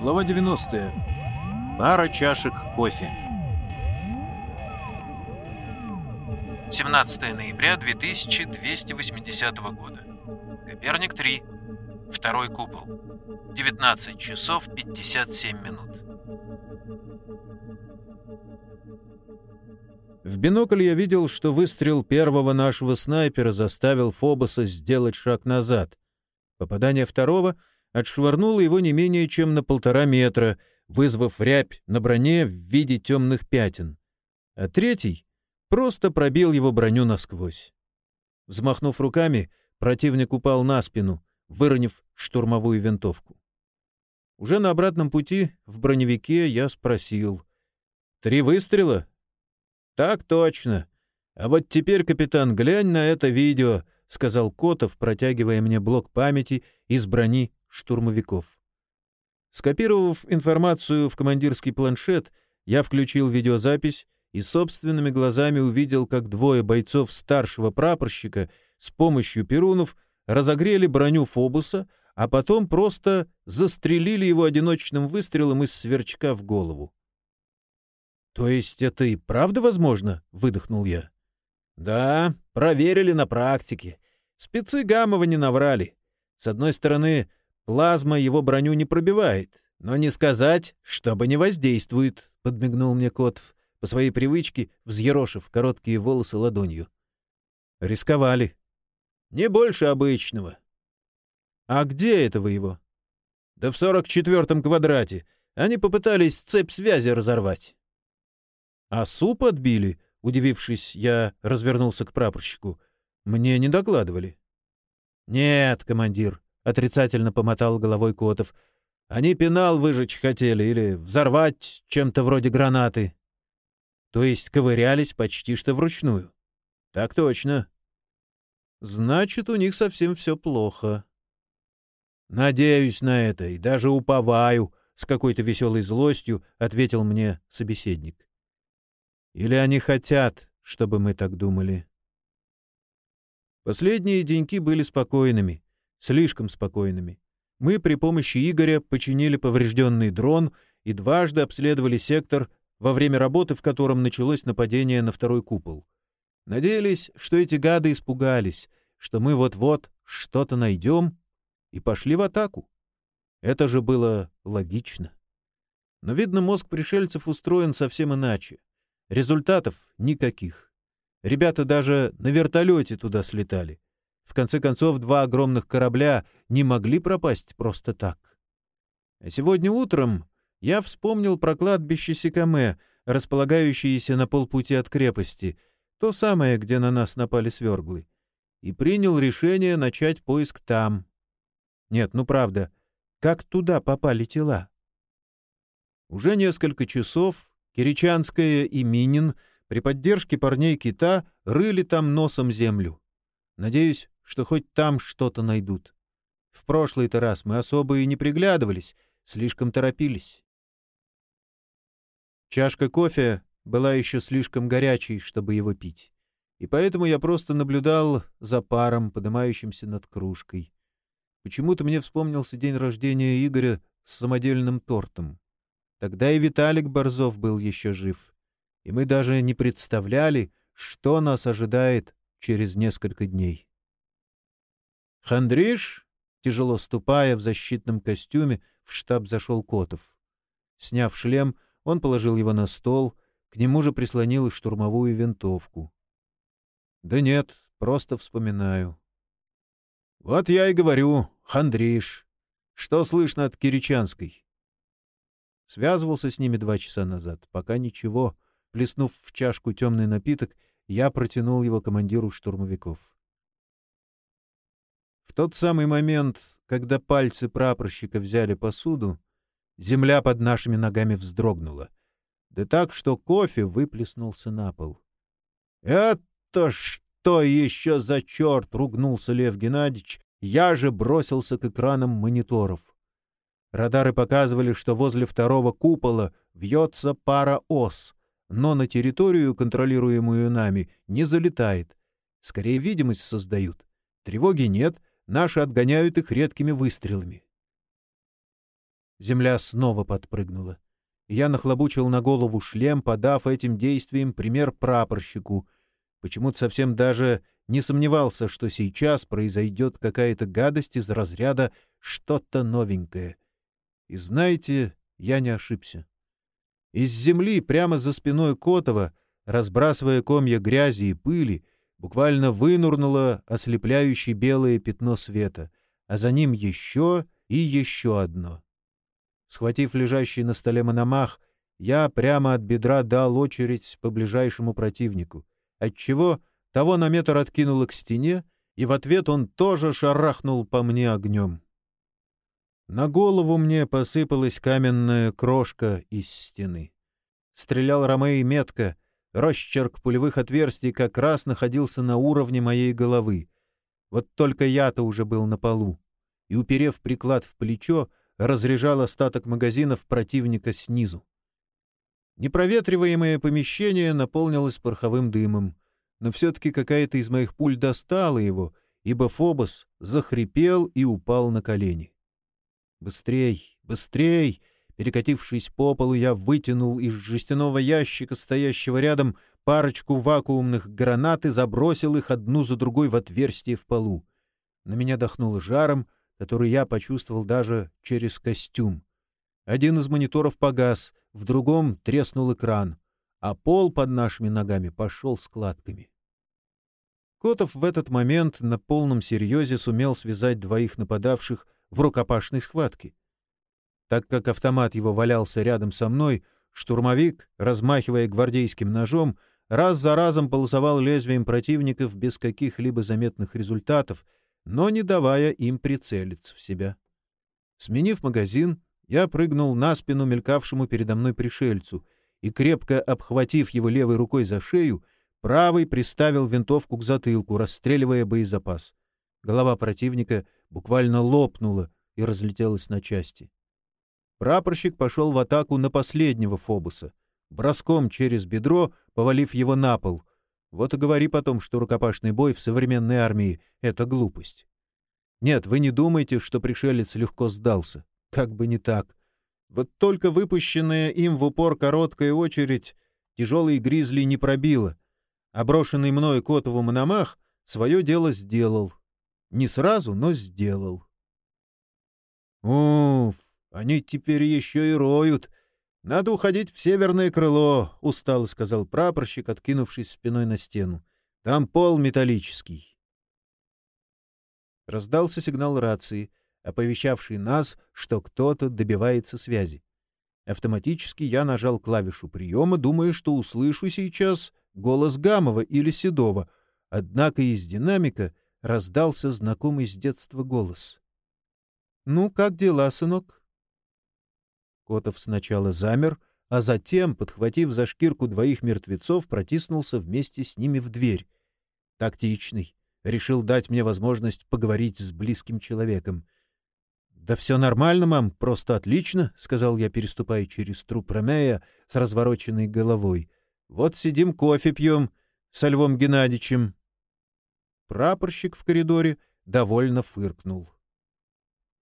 Глава 90. Пара чашек кофе. 17 ноября 2280 года. Коперник 3. Второй купол. 19 часов 57 минут. В бинокль я видел, что выстрел первого нашего снайпера заставил Фобоса сделать шаг назад. Попадание второго отшвырнуло его не менее чем на полтора метра, вызвав рябь на броне в виде темных пятен. А третий просто пробил его броню насквозь. Взмахнув руками, противник упал на спину, выронив штурмовую винтовку. Уже на обратном пути в броневике я спросил. «Три выстрела?» «Так точно. А вот теперь, капитан, глянь на это видео», — сказал Котов, протягивая мне блок памяти из брони штурмовиков. Скопировав информацию в командирский планшет, я включил видеозапись и собственными глазами увидел, как двое бойцов старшего прапорщика с помощью перунов разогрели броню Фобуса, а потом просто застрелили его одиночным выстрелом из сверчка в голову. «То есть это и правда возможно?» — выдохнул я. «Да, проверили на практике. Спецы Гамова не наврали. С одной стороны, плазма его броню не пробивает, но не сказать, чтобы не воздействует», — подмигнул мне Котов, по своей привычке взъерошив короткие волосы ладонью. «Рисковали». «Не больше обычного». «А где это вы его?» «Да в сорок четвертом квадрате. Они попытались цепь связи разорвать». «А суп отбили?» — удивившись, я развернулся к прапорщику. «Мне не докладывали». «Нет, командир», — отрицательно помотал головой Котов. «Они пенал выжечь хотели или взорвать чем-то вроде гранаты». «То есть ковырялись почти что вручную?» «Так точно». «Значит, у них совсем все плохо». «Надеюсь на это и даже уповаю», — с какой-то веселой злостью ответил мне собеседник. Или они хотят, чтобы мы так думали? Последние деньки были спокойными, слишком спокойными. Мы при помощи Игоря починили поврежденный дрон и дважды обследовали сектор, во время работы в котором началось нападение на второй купол. Надеялись, что эти гады испугались, что мы вот-вот что-то найдем, и пошли в атаку. Это же было логично. Но, видно, мозг пришельцев устроен совсем иначе. Результатов никаких. Ребята даже на вертолете туда слетали. В конце концов, два огромных корабля не могли пропасть просто так. А сегодня утром я вспомнил про кладбище Сикаме, располагающееся на полпути от крепости, то самое, где на нас напали сверглы, и принял решение начать поиск там. Нет, ну правда, как туда попали тела? Уже несколько часов Киричанская и Минин при поддержке парней кита рыли там носом землю. Надеюсь, что хоть там что-то найдут. В прошлый-то раз мы особо и не приглядывались, слишком торопились. Чашка кофе была еще слишком горячей, чтобы его пить, и поэтому я просто наблюдал за паром, поднимающимся над кружкой. Почему-то мне вспомнился день рождения Игоря с самодельным тортом. Тогда и Виталик Борзов был еще жив. И мы даже не представляли, что нас ожидает через несколько дней. «Хандриш?» — тяжело ступая в защитном костюме, в штаб зашел Котов. Сняв шлем, он положил его на стол, к нему же прислонил штурмовую винтовку. «Да нет, просто вспоминаю». «Вот я и говорю, Хандриш. Что слышно от Киричанской?» Связывался с ними два часа назад. Пока ничего. Плеснув в чашку темный напиток, я протянул его командиру штурмовиков. Тот самый момент, когда пальцы прапорщика взяли посуду, земля под нашими ногами вздрогнула. Да так, что кофе выплеснулся на пол. «Это что еще за черт?» — ругнулся Лев Геннадьевич. Я же бросился к экранам мониторов. Радары показывали, что возле второго купола вьется пара ос, но на территорию, контролируемую нами, не залетает. Скорее видимость создают. Тревоги нет, наши отгоняют их редкими выстрелами. Земля снова подпрыгнула. Я нахлобучил на голову шлем, подав этим действием пример прапорщику. Почему-то совсем даже не сомневался, что сейчас произойдет какая-то гадость из разряда «что-то новенькое». И знаете, я не ошибся. Из земли прямо за спиной Котова, разбрасывая комья грязи и пыли, буквально вынурнуло ослепляющее белое пятно света, а за ним еще и еще одно. Схватив лежащий на столе мономах, я прямо от бедра дал очередь по ближайшему противнику, отчего того на метр откинуло к стене, и в ответ он тоже шарахнул по мне огнем. На голову мне посыпалась каменная крошка из стены. Стрелял Ромей метко, росчерк пулевых отверстий как раз находился на уровне моей головы. Вот только я-то уже был на полу, и, уперев приклад в плечо, разряжал остаток магазинов противника снизу. Непроветриваемое помещение наполнилось пороховым дымом, но все-таки какая-то из моих пуль достала его, ибо Фобос захрипел и упал на колени. «Быстрей! Быстрей!» Перекатившись по полу, я вытянул из жестяного ящика, стоящего рядом, парочку вакуумных гранат и забросил их одну за другой в отверстие в полу. На меня дохнуло жаром, который я почувствовал даже через костюм. Один из мониторов погас, в другом треснул экран, а пол под нашими ногами пошел складками. Котов в этот момент на полном серьезе сумел связать двоих нападавших — в рукопашной схватке. Так как автомат его валялся рядом со мной, штурмовик, размахивая гвардейским ножом, раз за разом полосовал лезвием противников без каких-либо заметных результатов, но не давая им прицелиться в себя. Сменив магазин, я прыгнул на спину мелькавшему передо мной пришельцу и, крепко обхватив его левой рукой за шею, правой приставил винтовку к затылку, расстреливая боезапас. Голова противника — буквально лопнула и разлетелась на части. Прапорщик пошел в атаку на последнего Фобуса, броском через бедро, повалив его на пол. Вот и говори потом, что рукопашный бой в современной армии — это глупость. Нет, вы не думайте, что пришелец легко сдался. Как бы не так. Вот только выпущенная им в упор короткая очередь тяжелый гризли не пробила, а брошенный мной Котову Мономах свое дело сделал, не сразу, но сделал. «Уф, они теперь еще и роют. Надо уходить в северное крыло», — устало сказал прапорщик, откинувшись спиной на стену. «Там пол металлический». Раздался сигнал рации, оповещавший нас, что кто-то добивается связи. Автоматически я нажал клавишу приема, думая, что услышу сейчас голос Гамова или Седова, однако из динамика раздался знакомый с детства голос. «Ну, как дела, сынок?» Котов сначала замер, а затем, подхватив за шкирку двоих мертвецов, протиснулся вместе с ними в дверь. Тактичный. Решил дать мне возможность поговорить с близким человеком. «Да все нормально, мам, просто отлично», — сказал я, переступая через труп Ромея с развороченной головой. «Вот сидим, кофе пьем со Львом Геннадьевичем». Прапорщик в коридоре довольно фыркнул.